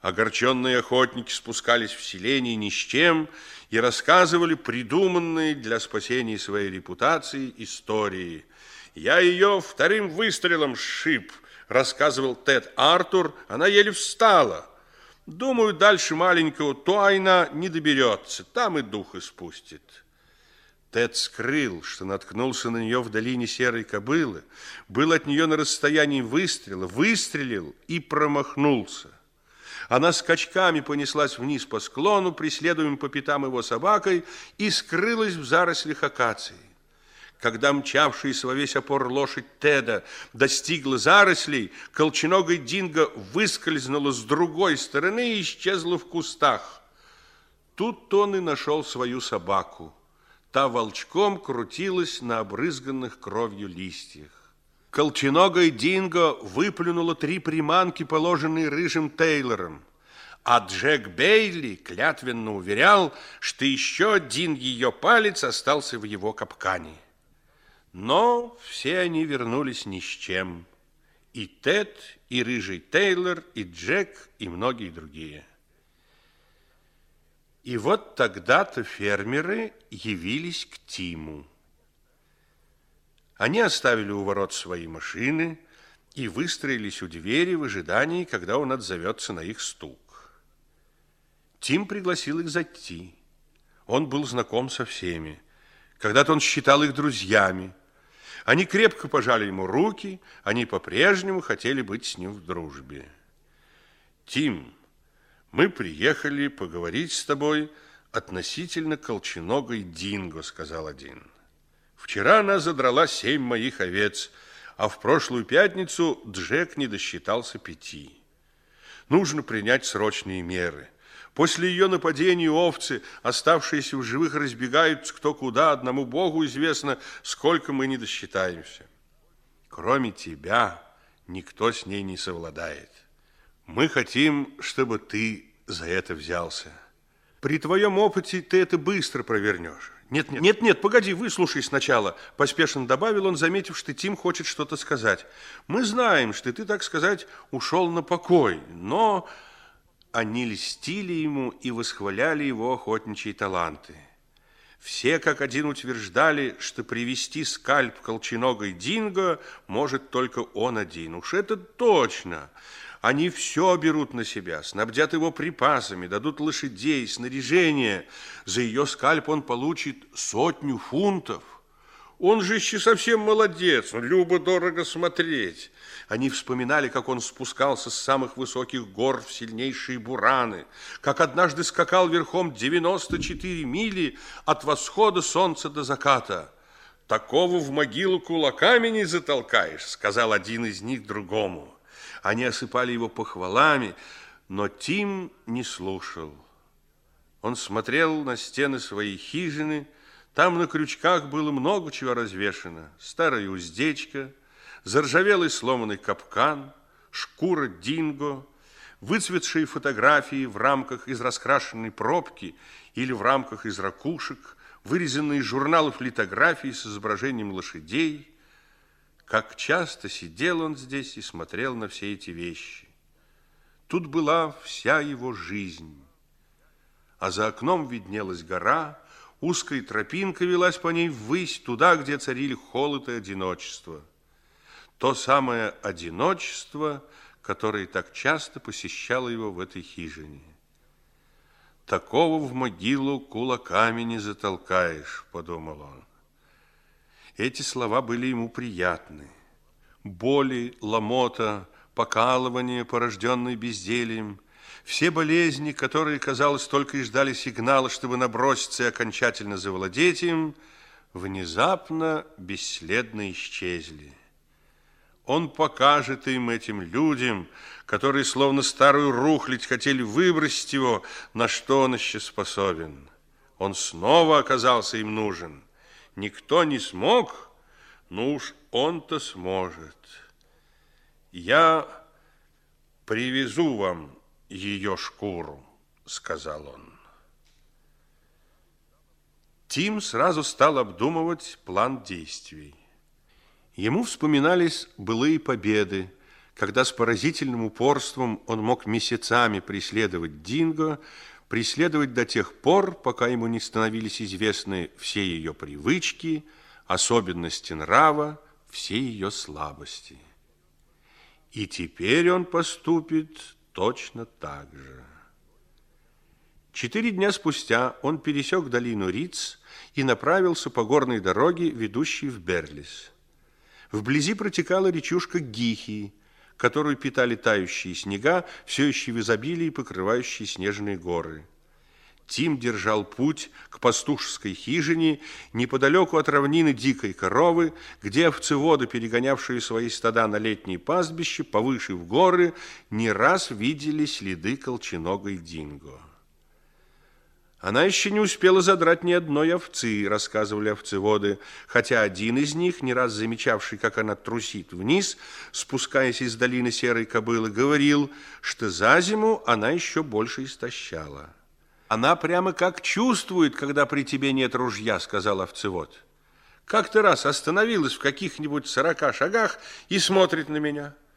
Огорченные охотники спускались в селение ни с чем и рассказывали придуманные для спасения своей репутации истории. «Я ее вторым выстрелом сшиб», – рассказывал Тед Артур, – «она еле встала». Думаю, дальше маленького Туайна не доберется, там и дух испустит. Тед скрыл, что наткнулся на нее в долине серой кобылы, был от нее на расстоянии выстрела, выстрелил и промахнулся. Она скачками понеслась вниз по склону, преследуем по пятам его собакой, и скрылась в зарослях акации. Когда мчавшаяся во весь опор лошадь Теда достигла зарослей, колченогой Динго выскользнула с другой стороны и исчезла в кустах. Тут он и нашел свою собаку. Та волчком крутилась на обрызганных кровью листьях. Колченогая Динго выплюнула три приманки, положенные рыжим Тейлором. А Джек Бейли клятвенно уверял, что еще один ее палец остался в его капкане. Но все они вернулись ни с чем. И Тед, и Рыжий Тейлор, и Джек, и многие другие. И вот тогда-то фермеры явились к Тиму. Они оставили у ворот свои машины и выстроились у двери в ожидании, когда он отзовется на их стук. Тим пригласил их зайти. Он был знаком со всеми. Когда-то он считал их друзьями. Они крепко пожали ему руки, они по-прежнему хотели быть с ним в дружбе. Тим, мы приехали поговорить с тобой относительно колченогой Динго, сказал один. Вчера она задрала семь моих овец, а в прошлую пятницу Джек не досчитался пяти. Нужно принять срочные меры. После ее нападения овцы, оставшиеся в живых, разбегаются кто куда. Одному Богу известно, сколько мы не досчитаемся. Кроме тебя, никто с ней не совладает. Мы хотим, чтобы ты за это взялся. При твоем опыте ты это быстро провернешь. Нет, нет, нет, нет, погоди, выслушай сначала, поспешно добавил он, заметив, что Тим хочет что-то сказать. Мы знаем, что ты, так сказать, ушел на покой, но они льстили ему и восхваляли его охотничьи таланты. Все как один утверждали, что привести скальп колченогой Динго может только он один. Уж это точно. Они все берут на себя, снабдят его припасами, дадут лошадей, снаряжение. За ее скальп он получит сотню фунтов. Он же еще совсем молодец, любо-дорого смотреть. Они вспоминали, как он спускался с самых высоких гор в сильнейшие бураны, как однажды скакал верхом 94 мили от восхода солнца до заката. «Такого в могилу кулаками не затолкаешь», сказал один из них другому. Они осыпали его похвалами, но Тим не слушал. Он смотрел на стены своей хижины, там на крючках было много чего развешено. Старая уздечка, заржавелый сломанный капкан, шкура динго, выцветшие фотографии в рамках из раскрашенной пробки или в рамках из ракушек, вырезанные из журналов литографий с изображением лошадей – как часто сидел он здесь и смотрел на все эти вещи. Тут была вся его жизнь. А за окном виднелась гора, узкая тропинка велась по ней ввысь, туда, где царили холод и одиночество. То самое одиночество, которое так часто посещало его в этой хижине. Такого в могилу кулаками не затолкаешь, подумал он. Эти слова были ему приятны. Боли, ломота, покалывание, порожденные бездельем, все болезни, которые, казалось, только и ждали сигнала, чтобы наброситься и окончательно завладеть им, внезапно бесследно исчезли. Он покажет им, этим людям, которые словно старую рухлядь хотели выбросить его, на что он еще способен. Он снова оказался им нужен никто не смог, ну уж он-то сможет. Я привезу вам ее шкуру, сказал он. Тим сразу стал обдумывать план действий. Ему вспоминались былые победы, когда с поразительным упорством он мог месяцами преследовать Динго, преследовать до тех пор, пока ему не становились известны все ее привычки, особенности нрава, все ее слабости. И теперь он поступит точно так же. Четыре дня спустя он пересек долину Риц и направился по горной дороге, ведущей в Берлис. Вблизи протекала речушка Гихи, которую питали тающие снега, все еще в изобилии покрывающие снежные горы. Тим держал путь к пастушеской хижине неподалеку от равнины дикой коровы, где овцеводы, перегонявшие свои стада на летние пастбища, повыше в горы, не раз видели следы колченогой динго. Она еще не успела задрать ни одной овцы, рассказывали овцеводы, хотя один из них, не раз замечавший, как она трусит вниз, спускаясь из долины серой кобылы, говорил, что за зиму она еще больше истощала. Она прямо как чувствует, когда при тебе нет ружья, сказал овцевод. Как-то раз остановилась в каких-нибудь сорока шагах и смотрит на меня –